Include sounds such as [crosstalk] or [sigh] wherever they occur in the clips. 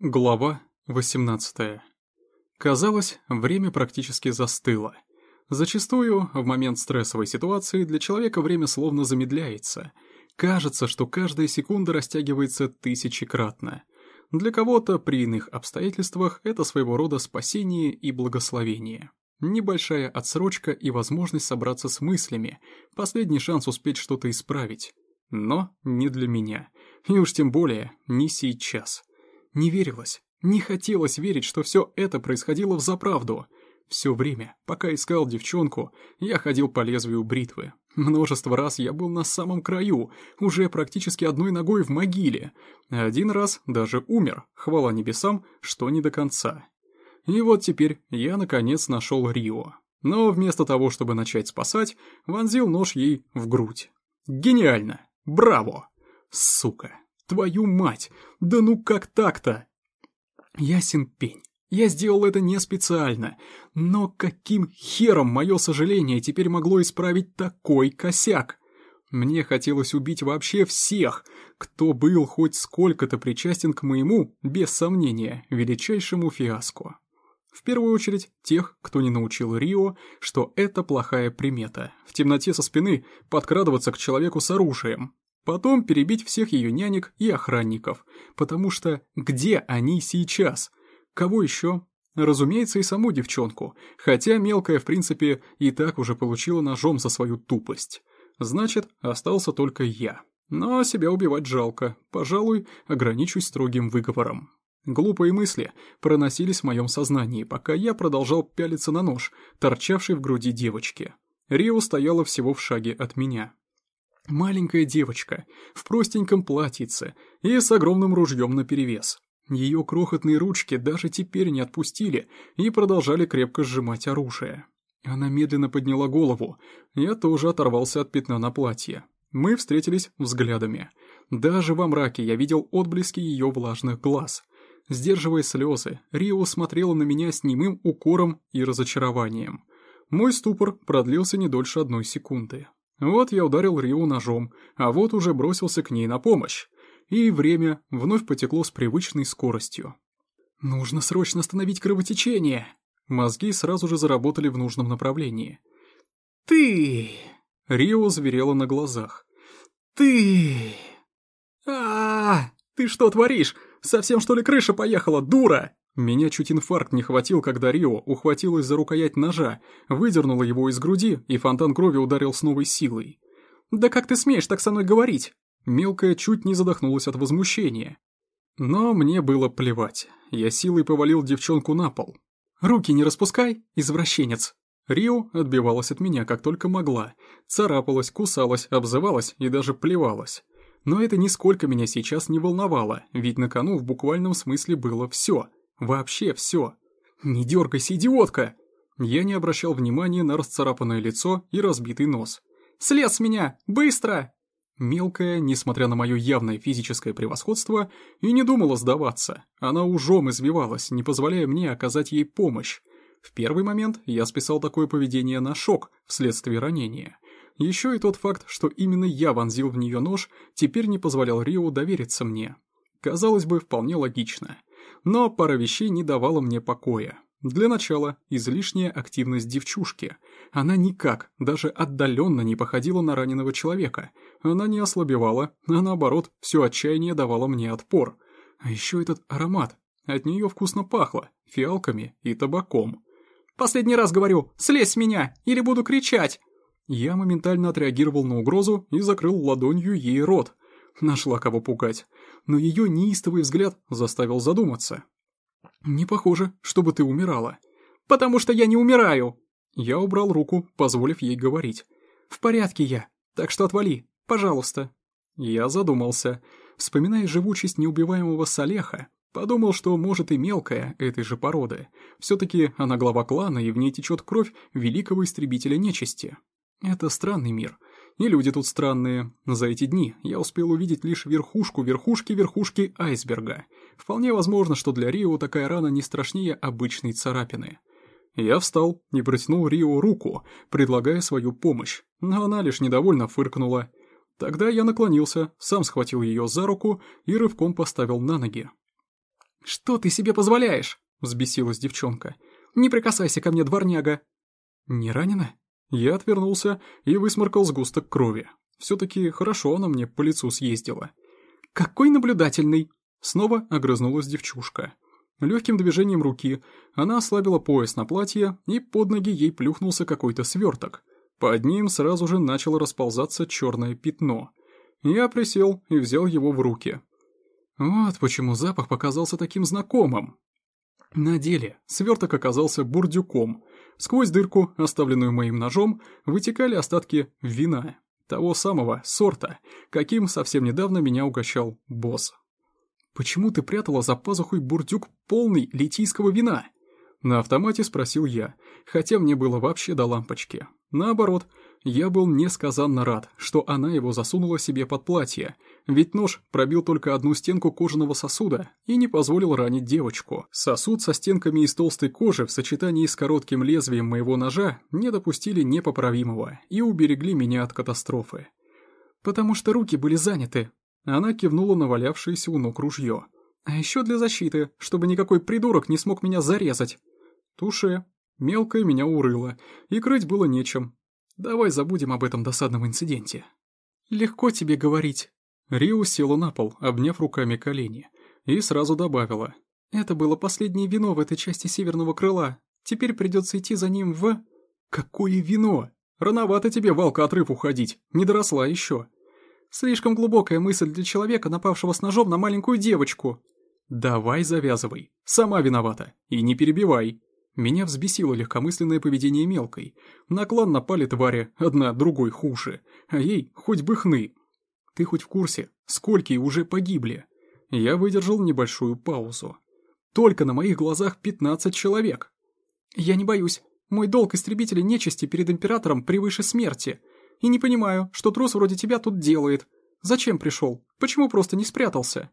Глава 18. Казалось, время практически застыло. Зачастую, в момент стрессовой ситуации, для человека время словно замедляется. Кажется, что каждая секунда растягивается тысячекратно. Для кого-то при иных обстоятельствах это своего рода спасение и благословение. Небольшая отсрочка и возможность собраться с мыслями, последний шанс успеть что-то исправить. Но не для меня. И уж тем более не сейчас. Не верилось, не хотелось верить, что все это происходило в заправду. Все время, пока искал девчонку, я ходил по лезвию бритвы. Множество раз я был на самом краю, уже практически одной ногой в могиле. Один раз даже умер, хвала небесам, что не до конца. И вот теперь я наконец нашел Рио. Но вместо того, чтобы начать спасать, вонзил нож ей в грудь. Гениально! Браво! Сука! Твою мать! Да ну как так-то? Ясен пень. Я сделал это не специально. Но каким хером мое сожаление теперь могло исправить такой косяк? Мне хотелось убить вообще всех, кто был хоть сколько-то причастен к моему, без сомнения, величайшему фиаско. В первую очередь тех, кто не научил Рио, что это плохая примета. В темноте со спины подкрадываться к человеку с оружием. Потом перебить всех ее нянек и охранников, потому что где они сейчас? Кого еще? Разумеется, и саму девчонку, хотя мелкая, в принципе, и так уже получила ножом за свою тупость. Значит, остался только я. Но себя убивать жалко, пожалуй, ограничусь строгим выговором. Глупые мысли проносились в моем сознании, пока я продолжал пялиться на нож, торчавший в груди девочки. Рио стояла всего в шаге от меня. Маленькая девочка, в простеньком платьице и с огромным ружьем наперевес. Ее крохотные ручки даже теперь не отпустили и продолжали крепко сжимать оружие. Она медленно подняла голову. Я тоже оторвался от пятна на платье. Мы встретились взглядами. Даже во мраке я видел отблески ее влажных глаз. Сдерживая слезы, Рио смотрела на меня с немым укором и разочарованием. Мой ступор продлился не дольше одной секунды. Вот я ударил Риу ножом, а вот уже бросился к ней на помощь. И время вновь потекло с привычной скоростью. «Нужно срочно остановить кровотечение!» Мозги сразу же заработали в нужном направлении. «Ты...» Рио зверела на глазах. «Ты...» а, -а, а Ты что творишь? Совсем что ли крыша поехала, дура?» Меня чуть инфаркт не хватил, когда Рио ухватилась за рукоять ножа, выдернула его из груди, и фонтан крови ударил с новой силой. «Да как ты смеешь так со мной говорить?» Мелкая чуть не задохнулась от возмущения. Но мне было плевать. Я силой повалил девчонку на пол. «Руки не распускай, извращенец!» Рио отбивалась от меня как только могла. Царапалась, кусалась, обзывалась и даже плевалась. Но это нисколько меня сейчас не волновало, ведь на кону в буквальном смысле было все — Вообще все. Не дергайся, идиотка! Я не обращал внимания на расцарапанное лицо и разбитый нос. «Слез с меня! Быстро!» Мелкая, несмотря на мое явное физическое превосходство, и не думала сдаваться. Она ужом извивалась, не позволяя мне оказать ей помощь. В первый момент я списал такое поведение на шок вследствие ранения. Еще и тот факт, что именно я вонзил в нее нож, теперь не позволял Рио довериться мне. Казалось бы, вполне логично но пара вещей не давала мне покоя. Для начала, излишняя активность девчушки. Она никак, даже отдаленно не походила на раненого человека. Она не ослабевала, а наоборот, все отчаяние давало мне отпор. А еще этот аромат. От нее вкусно пахло, фиалками и табаком. «Последний раз говорю, слезь с меня, или буду кричать!» Я моментально отреагировал на угрозу и закрыл ладонью ей рот. Нашла кого пугать но ее неистовый взгляд заставил задуматься. «Не похоже, чтобы ты умирала». «Потому что я не умираю!» Я убрал руку, позволив ей говорить. «В порядке я, так что отвали, пожалуйста». Я задумался, вспоминая живучесть неубиваемого Салеха, подумал, что может и мелкая этой же породы. Все-таки она глава клана, и в ней течет кровь великого истребителя нечисти. Это странный мир, и люди тут странные. За эти дни я успел увидеть лишь верхушку верхушки-верхушки айсберга. Вполне возможно, что для Рио такая рана не страшнее обычной царапины. Я встал и протянул Рио руку, предлагая свою помощь, но она лишь недовольно фыркнула. Тогда я наклонился, сам схватил ее за руку и рывком поставил на ноги. «Что ты себе позволяешь?» — взбесилась девчонка. «Не прикасайся ко мне, дворняга!» «Не ранена?» Я отвернулся и высморкал сгусток крови. Все-таки хорошо она мне по лицу съездила. «Какой наблюдательный!» Снова огрызнулась девчушка. Легким движением руки она ослабила пояс на платье, и под ноги ей плюхнулся какой-то сверток. Под ним сразу же начало расползаться черное пятно. Я присел и взял его в руки. Вот почему запах показался таким знакомым. На деле сверток оказался бурдюком. Сквозь дырку, оставленную моим ножом, вытекали остатки вина. Того самого сорта, каким совсем недавно меня угощал босс. «Почему ты прятала за пазухой бурдюк полный литийского вина?» На автомате спросил я, хотя мне было вообще до лампочки. Наоборот, я был несказанно рад, что она его засунула себе под платье, ведь нож пробил только одну стенку кожаного сосуда и не позволил ранить девочку. Сосуд со стенками из толстой кожи в сочетании с коротким лезвием моего ножа не допустили непоправимого и уберегли меня от катастрофы. «Потому что руки были заняты», она кивнула на валявшееся у ног ружье. «А еще для защиты, чтобы никакой придурок не смог меня зарезать». «Туше». Мелкое меня урыло, и крыть было нечем. Давай забудем об этом досадном инциденте. «Легко тебе говорить». Рио села на пол, обняв руками колени, и сразу добавила. «Это было последнее вино в этой части северного крыла. Теперь придется идти за ним в...» «Какое вино? Рановато тебе, Валка, отрыв уходить. Не доросла еще». Слишком глубокая мысль для человека, напавшего с ножом на маленькую девочку. Давай завязывай. Сама виновата. И не перебивай. Меня взбесило легкомысленное поведение мелкой. На клан напали твари, одна другой хуже. А ей хоть бы хны. Ты хоть в курсе, сколько уже погибли? Я выдержал небольшую паузу. Только на моих глазах 15 человек. Я не боюсь. Мой долг истребителя нечисти перед императором превыше смерти. И не понимаю, что трус вроде тебя тут делает. Зачем пришел? Почему просто не спрятался?»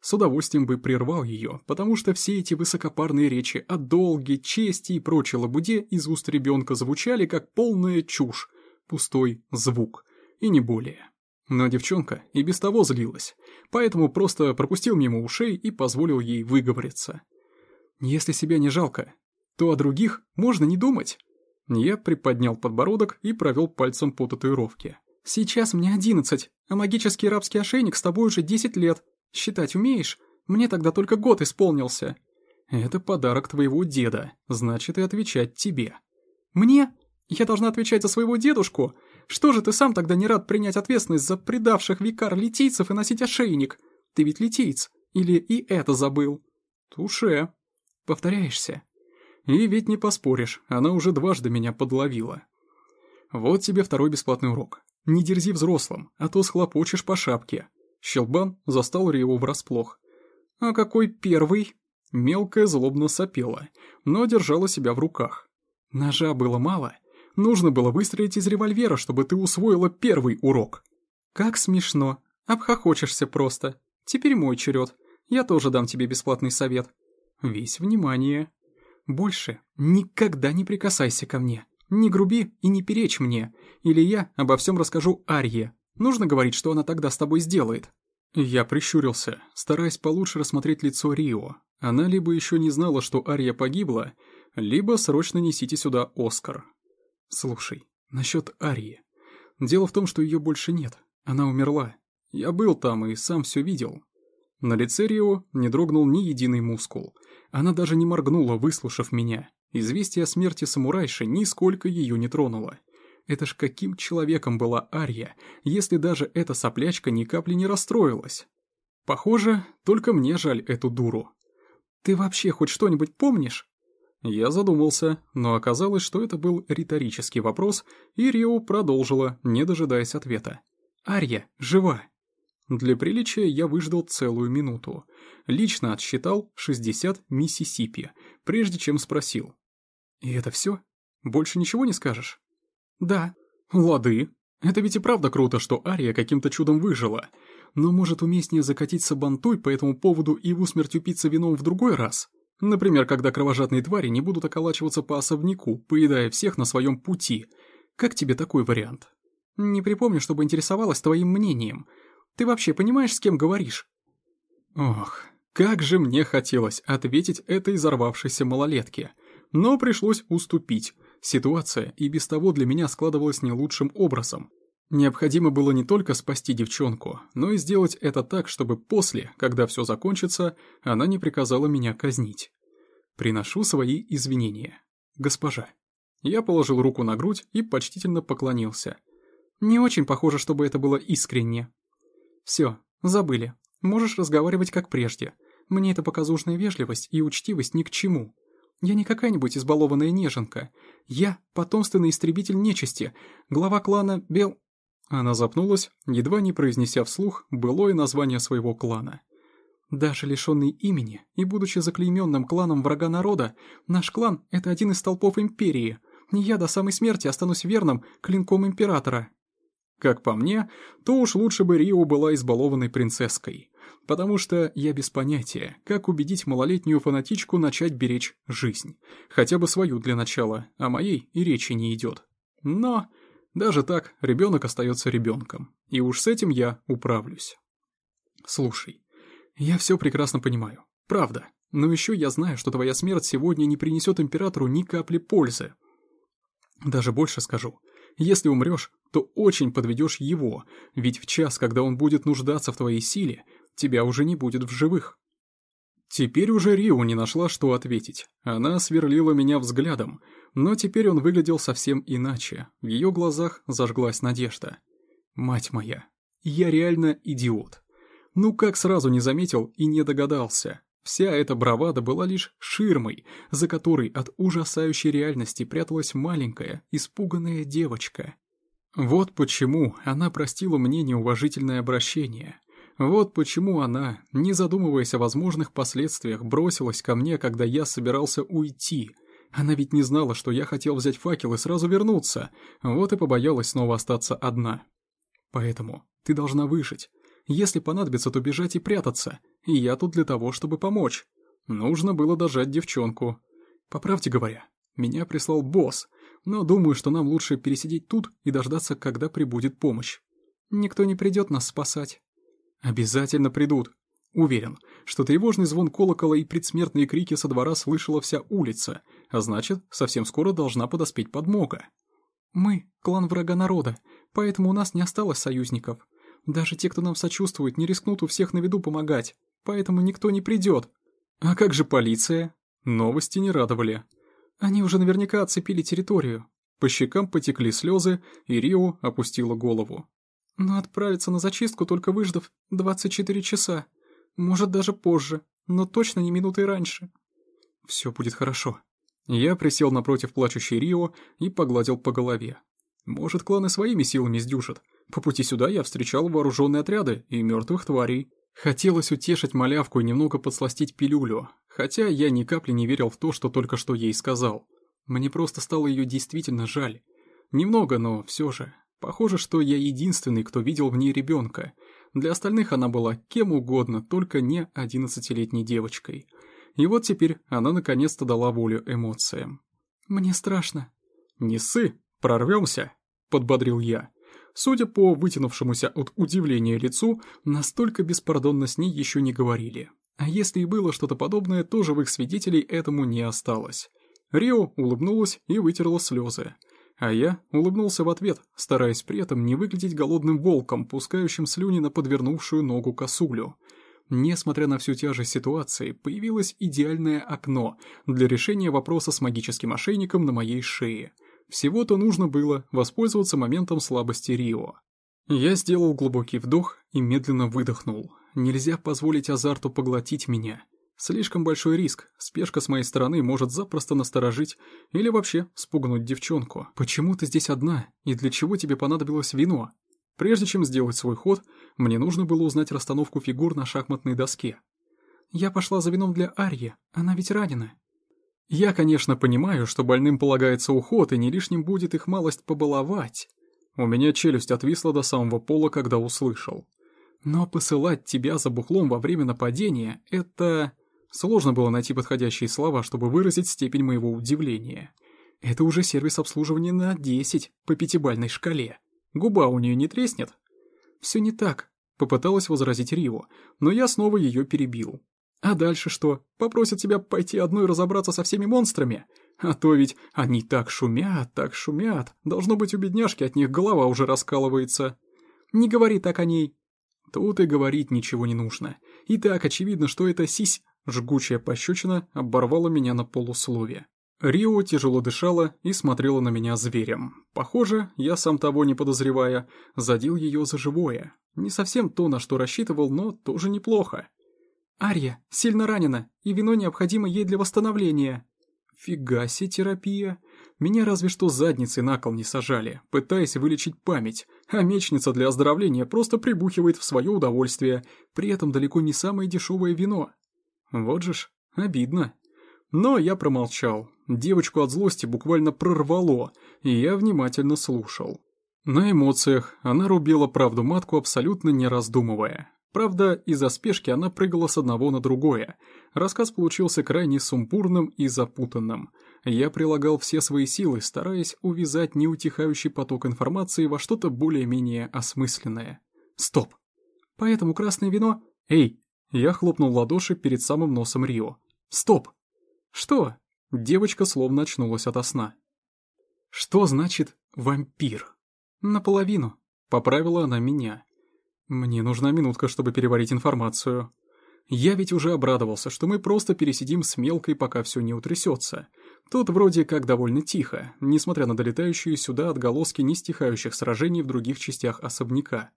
С удовольствием бы прервал ее, потому что все эти высокопарные речи о долге, чести и прочей лабуде из уст ребенка звучали как полная чушь, пустой звук, и не более. Но девчонка и без того злилась, поэтому просто пропустил мимо ушей и позволил ей выговориться. «Если себя не жалко, то о других можно не думать». Я приподнял подбородок и провел пальцем по татуировке. «Сейчас мне одиннадцать, а магический рабский ошейник с тобой уже десять лет. Считать умеешь? Мне тогда только год исполнился». «Это подарок твоего деда, значит и отвечать тебе». «Мне? Я должна отвечать за своего дедушку? Что же ты сам тогда не рад принять ответственность за предавших викар литийцев и носить ошейник? Ты ведь литиец, или и это забыл?» «Туше». «Повторяешься?» И ведь не поспоришь, она уже дважды меня подловила. Вот тебе второй бесплатный урок. Не дерзи взрослым, а то схлопочешь по шапке. Щелбан застал Риеву врасплох. А какой первый? Мелкая злобно сопела, но держала себя в руках. Ножа было мало. Нужно было выстрелить из револьвера, чтобы ты усвоила первый урок. Как смешно. Обхохочешься просто. Теперь мой черед. Я тоже дам тебе бесплатный совет. Весь внимание. Больше никогда не прикасайся ко мне. Не груби и не перечь мне, или я обо всем расскажу Арье. Нужно говорить, что она тогда с тобой сделает». Я прищурился, стараясь получше рассмотреть лицо Рио. Она либо еще не знала, что Ария погибла, либо срочно несите сюда Оскар. Слушай, насчет Арии. Дело в том, что ее больше нет. Она умерла. Я был там и сам все видел. На лице Рио не дрогнул ни единый мускул. Она даже не моргнула, выслушав меня. Известие о смерти самурайши нисколько ее не тронуло. Это ж каким человеком была Ария, если даже эта соплячка ни капли не расстроилась? Похоже, только мне жаль эту дуру. Ты вообще хоть что-нибудь помнишь? Я задумался, но оказалось, что это был риторический вопрос, и Рио продолжила, не дожидаясь ответа. «Ария, жива!» Для приличия я выждал целую минуту. Лично отсчитал 60 Миссисипи, прежде чем спросил. «И это все? Больше ничего не скажешь?» «Да». «Лады. Это ведь и правда круто, что Ария каким-то чудом выжила. Но может уместнее закатить сабантуй по этому поводу и в усмерть упиться вином в другой раз? Например, когда кровожадные твари не будут околачиваться по особняку, поедая всех на своем пути. Как тебе такой вариант?» «Не припомню, чтобы интересовалась твоим мнением», ты вообще понимаешь, с кем говоришь?» Ох, Как же мне хотелось ответить этой взорвавшейся малолетке. Но пришлось уступить. Ситуация и без того для меня складывалась не лучшим образом. Необходимо было не только спасти девчонку, но и сделать это так, чтобы после, когда все закончится, она не приказала меня казнить. Приношу свои извинения. Госпожа. Я положил руку на грудь и почтительно поклонился. Не очень похоже, чтобы это было искренне. Все, забыли. Можешь разговаривать как прежде. Мне эта показушная вежливость и учтивость ни к чему. Я не какая-нибудь избалованная неженка. Я потомственный истребитель нечисти, глава клана Бел... Она запнулась, едва не произнеся вслух былое название своего клана. Даже лишенный имени и будучи заклейменным кланом врага народа, наш клан — это один из столпов империи. Я до самой смерти останусь верным клинком императора. Как по мне, то уж лучше бы Рио была избалованной принцесской. Потому что я без понятия, как убедить малолетнюю фанатичку начать беречь жизнь. Хотя бы свою для начала, а моей и речи не идет. Но даже так ребенок остается ребенком. И уж с этим я управлюсь. Слушай, я все прекрасно понимаю. Правда. Но еще я знаю, что твоя смерть сегодня не принесет императору ни капли пользы. Даже больше скажу. Если умрешь, то очень подведешь его, ведь в час, когда он будет нуждаться в твоей силе, тебя уже не будет в живых. Теперь уже Рио не нашла, что ответить. Она сверлила меня взглядом, но теперь он выглядел совсем иначе. В ее глазах зажглась надежда. Мать моя, я реально идиот. Ну как сразу не заметил и не догадался. Вся эта бравада была лишь ширмой, за которой от ужасающей реальности пряталась маленькая, испуганная девочка. Вот почему она простила мне неуважительное обращение. Вот почему она, не задумываясь о возможных последствиях, бросилась ко мне, когда я собирался уйти. Она ведь не знала, что я хотел взять факел и сразу вернуться, вот и побоялась снова остаться одна. Поэтому ты должна выжить. Если понадобится, то бежать и прятаться. И я тут для того, чтобы помочь. Нужно было дожать девчонку. По правде говоря, меня прислал босс, но думаю, что нам лучше пересидеть тут и дождаться, когда прибудет помощь. Никто не придет нас спасать. Обязательно придут. Уверен, что тревожный звон колокола и предсмертные крики со двора слышала вся улица, а значит, совсем скоро должна подоспеть подмога. Мы — клан врага народа, поэтому у нас не осталось союзников. Даже те, кто нам сочувствует, не рискнут у всех на виду помогать, поэтому никто не придет. А как же полиция? Новости не радовали. Они уже наверняка оцепили территорию. По щекам потекли слезы, и Рио опустила голову. Но отправиться на зачистку, только выждав 24 часа. Может, даже позже, но точно не минутой раньше. Все будет хорошо. Я присел напротив плачущей Рио и погладил по голове. Может, кланы своими силами сдюжат. По пути сюда я встречал вооруженные отряды и мертвых тварей. Хотелось утешить малявку и немного подсластить пилюлю, хотя я ни капли не верил в то, что только что ей сказал. Мне просто стало ее действительно жаль. Немного, но все же. Похоже, что я единственный, кто видел в ней ребенка. Для остальных она была кем угодно, только не одиннадцатилетней девочкой. И вот теперь она наконец-то дала волю эмоциям. «Мне страшно». «Не ссы, прорвемся», — подбодрил я. Судя по вытянувшемуся от удивления лицу, настолько беспардонно с ней еще не говорили. А если и было что-то подобное, то живых свидетелей этому не осталось. Рио улыбнулась и вытерла слезы. А я улыбнулся в ответ, стараясь при этом не выглядеть голодным волком, пускающим слюни на подвернувшую ногу косулю. Несмотря на всю тяжесть ситуации, появилось идеальное окно для решения вопроса с магическим ошейником на моей шее – всего-то нужно было воспользоваться моментом слабости Рио. Я сделал глубокий вдох и медленно выдохнул. Нельзя позволить азарту поглотить меня. Слишком большой риск, спешка с моей стороны может запросто насторожить или вообще спугнуть девчонку. Почему ты здесь одна и для чего тебе понадобилось вино? Прежде чем сделать свой ход, мне нужно было узнать расстановку фигур на шахматной доске. Я пошла за вином для Арьи, она ведь ранена. Я, конечно, понимаю, что больным полагается уход, и не лишним будет их малость побаловать. У меня челюсть отвисла до самого пола, когда услышал. Но посылать тебя за бухлом во время нападения — это... Сложно было найти подходящие слова, чтобы выразить степень моего удивления. Это уже сервис обслуживания на 10 по пятибальной шкале. Губа у нее не треснет? Все не так, попыталась возразить Рио, но я снова ее перебил. А дальше что? Попросят тебя пойти одной разобраться со всеми монстрами? А то ведь они так шумят, так шумят. Должно быть, у бедняжки от них голова уже раскалывается. Не говори так о ней. Тут и говорить ничего не нужно. И так очевидно, что эта сись, жгучая пощечина, оборвала меня на полусловие. Рио тяжело дышала и смотрела на меня зверем. Похоже, я сам того не подозревая, задел ее за живое. Не совсем то, на что рассчитывал, но тоже неплохо. «Ария сильно ранена, и вино необходимо ей для восстановления». «Фига себе терапия. Меня разве что задницей на кол не сажали, пытаясь вылечить память, а мечница для оздоровления просто прибухивает в свое удовольствие, при этом далеко не самое дешевое вино. Вот же ж, обидно». Но я промолчал. Девочку от злости буквально прорвало, и я внимательно слушал. На эмоциях она рубила правду матку, абсолютно не раздумывая. Правда, из-за спешки она прыгала с одного на другое. Рассказ получился крайне сумбурным и запутанным. Я прилагал все свои силы, стараясь увязать неутихающий поток информации во что-то более-менее осмысленное. Стоп! Поэтому красное вино... Эй! Я хлопнул ладоши перед самым носом Рио. Стоп! «Что?» Девочка словно очнулась ото сна. «Что значит вампир?» «Наполовину», — поправила она меня. «Мне нужна минутка, чтобы переварить информацию. Я ведь уже обрадовался, что мы просто пересидим с мелкой, пока все не утрясется. Тут вроде как довольно тихо, несмотря на долетающие сюда отголоски нестихающих сражений в других частях особняка.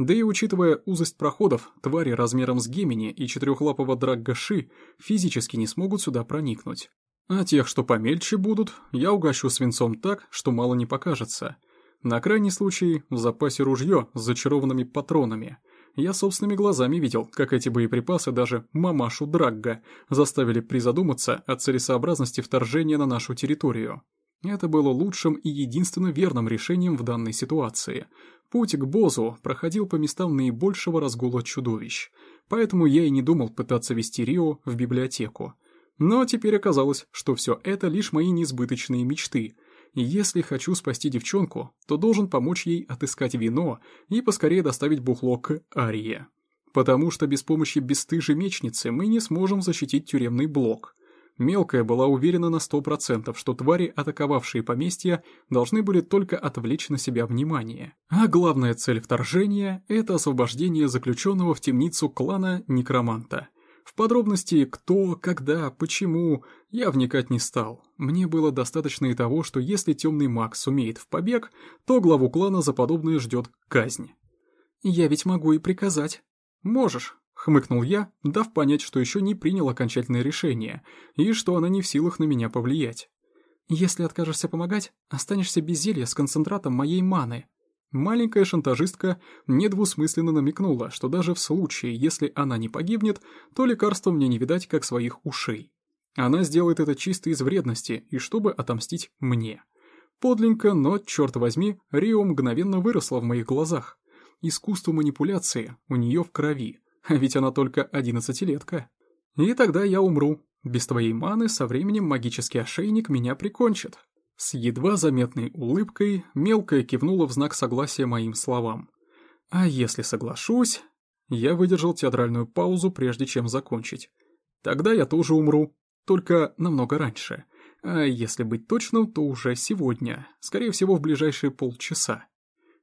Да и учитывая узость проходов, твари размером с Гемини и четырехлапого Драггаши физически не смогут сюда проникнуть. А тех, что помельче будут, я угощу свинцом так, что мало не покажется. На крайний случай в запасе ружье с зачарованными патронами. Я собственными глазами видел, как эти боеприпасы даже мамашу Драгга заставили призадуматься о целесообразности вторжения на нашу территорию. Это было лучшим и единственно верным решением в данной ситуации. Путь к Бозу проходил по местам наибольшего разгула чудовищ, поэтому я и не думал пытаться вести Рио в библиотеку. Но теперь оказалось, что все это лишь мои несбыточные мечты, если хочу спасти девчонку, то должен помочь ей отыскать вино и поскорее доставить бухло к Арие. Потому что без помощи бесстыжей мечницы мы не сможем защитить тюремный блок – Мелкая была уверена на сто процентов, что твари, атаковавшие поместья, должны были только отвлечь на себя внимание. А главная цель вторжения – это освобождение заключенного в темницу клана Некроманта. В подробности кто, когда, почему я вникать не стал. Мне было достаточно и того, что если темный маг сумеет в побег, то главу клана за подобное ждет казнь. «Я ведь могу и приказать». «Можешь, Хмыкнул я, дав понять, что еще не принял окончательное решение, и что она не в силах на меня повлиять. «Если откажешься помогать, останешься без зелья с концентратом моей маны». Маленькая шантажистка недвусмысленно намекнула, что даже в случае, если она не погибнет, то лекарства мне не видать, как своих ушей. Она сделает это чисто из вредности и чтобы отомстить мне. Подленько, но, черт возьми, Рио мгновенно выросла в моих глазах. Искусство манипуляции у нее в крови, [laughs] ведь она только одиннадцатилетка. И тогда я умру. Без твоей маны со временем магический ошейник меня прикончит. С едва заметной улыбкой мелкая кивнула в знак согласия моим словам. А если соглашусь... Я выдержал театральную паузу, прежде чем закончить. Тогда я тоже умру, только намного раньше. А если быть точным, то уже сегодня, скорее всего в ближайшие полчаса.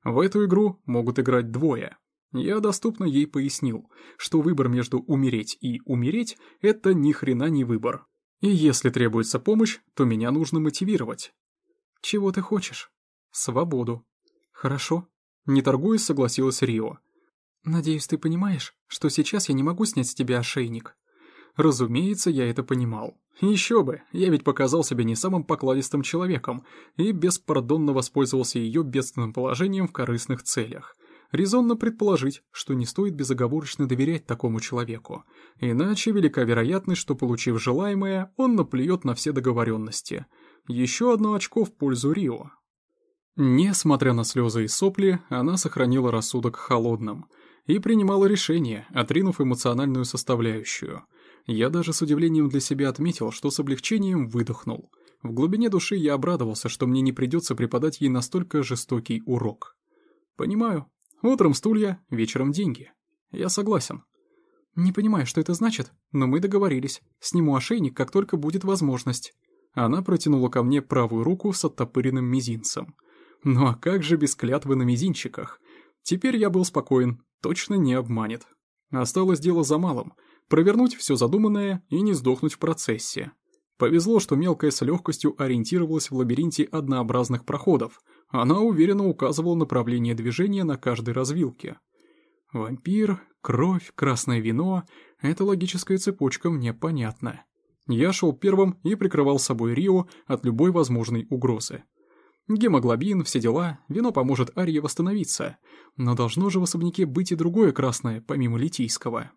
В эту игру могут играть двое. Я доступно ей пояснил, что выбор между умереть и умереть – это ни хрена не выбор. И если требуется помощь, то меня нужно мотивировать. Чего ты хочешь? Свободу. Хорошо. Не торгуясь, согласилась Рио. Надеюсь, ты понимаешь, что сейчас я не могу снять с тебя ошейник. Разумеется, я это понимал. Еще бы, я ведь показал себя не самым покладистым человеком и беспардонно воспользовался ее бедственным положением в корыстных целях – резонно предположить, что не стоит безоговорочно доверять такому человеку, иначе велика вероятность, что, получив желаемое, он наплюет на все договоренности. Еще одно очко в пользу Рио. Несмотря на слезы и сопли, она сохранила рассудок холодным и принимала решение, отринув эмоциональную составляющую. Я даже с удивлением для себя отметил, что с облегчением выдохнул. В глубине души я обрадовался, что мне не придется преподать ей настолько жестокий урок. Понимаю, Утром стулья, вечером деньги. Я согласен. «Не понимаю, что это значит, но мы договорились. Сниму ошейник, как только будет возможность». Она протянула ко мне правую руку с оттопыренным мизинцем. Ну а как же без клятвы на мизинчиках? Теперь я был спокоен, точно не обманет. Осталось дело за малым — провернуть все задуманное и не сдохнуть в процессе. Повезло, что мелкая с легкостью ориентировалась в лабиринте однообразных проходов. Она уверенно указывала направление движения на каждой развилке. Вампир, кровь, красное вино — эта логическая цепочка мне понятна. Я шел первым и прикрывал собой Рио от любой возможной угрозы. Гемоглобин, все дела, вино поможет Арье восстановиться, но должно же в особняке быть и другое красное, помимо литийского.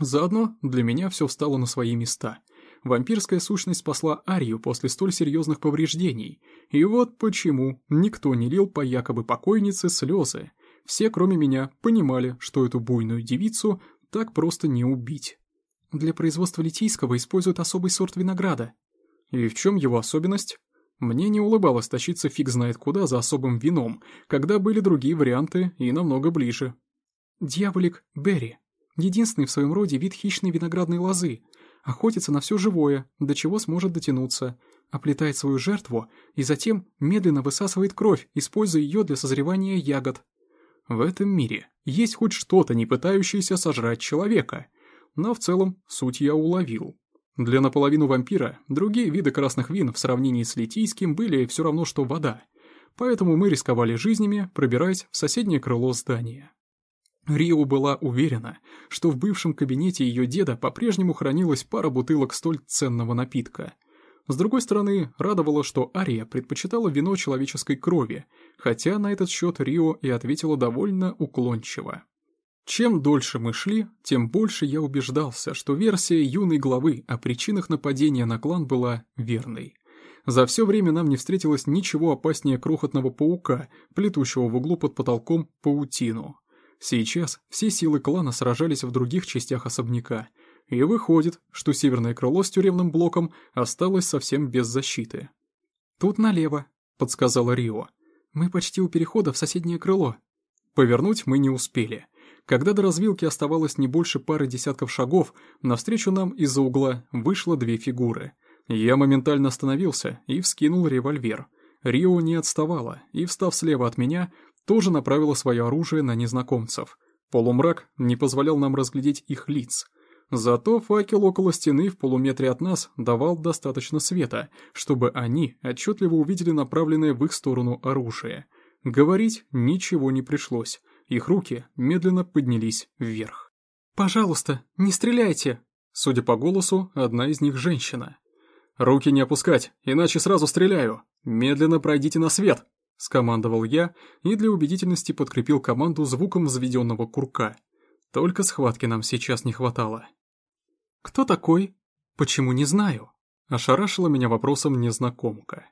Заодно для меня все встало на свои места. Вампирская сущность спасла Арию после столь серьезных повреждений, и вот почему никто не лил по якобы покойнице слезы. Все, кроме меня, понимали, что эту буйную девицу так просто не убить. Для производства литийского используют особый сорт винограда. И в чем его особенность? Мне не улыбалось тащиться фиг знает куда за особым вином, когда были другие варианты и намного ближе. Дьяволик Берри. Единственный в своем роде вид хищной виноградной лозы. Охотится на все живое, до чего сможет дотянуться. Оплетает свою жертву и затем медленно высасывает кровь, используя ее для созревания ягод. В этом мире есть хоть что-то, не пытающееся сожрать человека. Но в целом суть я уловил. Для наполовину вампира другие виды красных вин в сравнении с литийским были все равно, что вода. Поэтому мы рисковали жизнями, пробираясь в соседнее крыло здания. Рио была уверена, что в бывшем кабинете ее деда по-прежнему хранилась пара бутылок столь ценного напитка. С другой стороны, радовало, что Ария предпочитала вино человеческой крови, хотя на этот счет Рио и ответила довольно уклончиво. Чем дольше мы шли, тем больше я убеждался, что версия юной главы о причинах нападения на клан была верной. За все время нам не встретилось ничего опаснее крохотного паука, плетущего в углу под потолком паутину. Сейчас все силы клана сражались в других частях особняка, и выходит, что северное крыло с тюремным блоком осталось совсем без защиты. «Тут налево», — подсказала Рио. «Мы почти у перехода в соседнее крыло». Повернуть мы не успели — когда до развилки оставалось не больше пары десятков шагов, навстречу нам из-за угла вышло две фигуры. Я моментально остановился и вскинул револьвер. Рио не отставала и, встав слева от меня, тоже направила свое оружие на незнакомцев. Полумрак не позволял нам разглядеть их лиц. Зато факел около стены в полуметре от нас давал достаточно света, чтобы они отчетливо увидели направленное в их сторону оружие. Говорить ничего не пришлось. Их руки медленно поднялись вверх. «Пожалуйста, не стреляйте!» Судя по голосу, одна из них женщина. «Руки не опускать, иначе сразу стреляю! Медленно пройдите на свет!» — скомандовал я и для убедительности подкрепил команду звуком взведенного курка. Только схватки нам сейчас не хватало. «Кто такой? Почему не знаю?» — ошарашила меня вопросом незнакомка.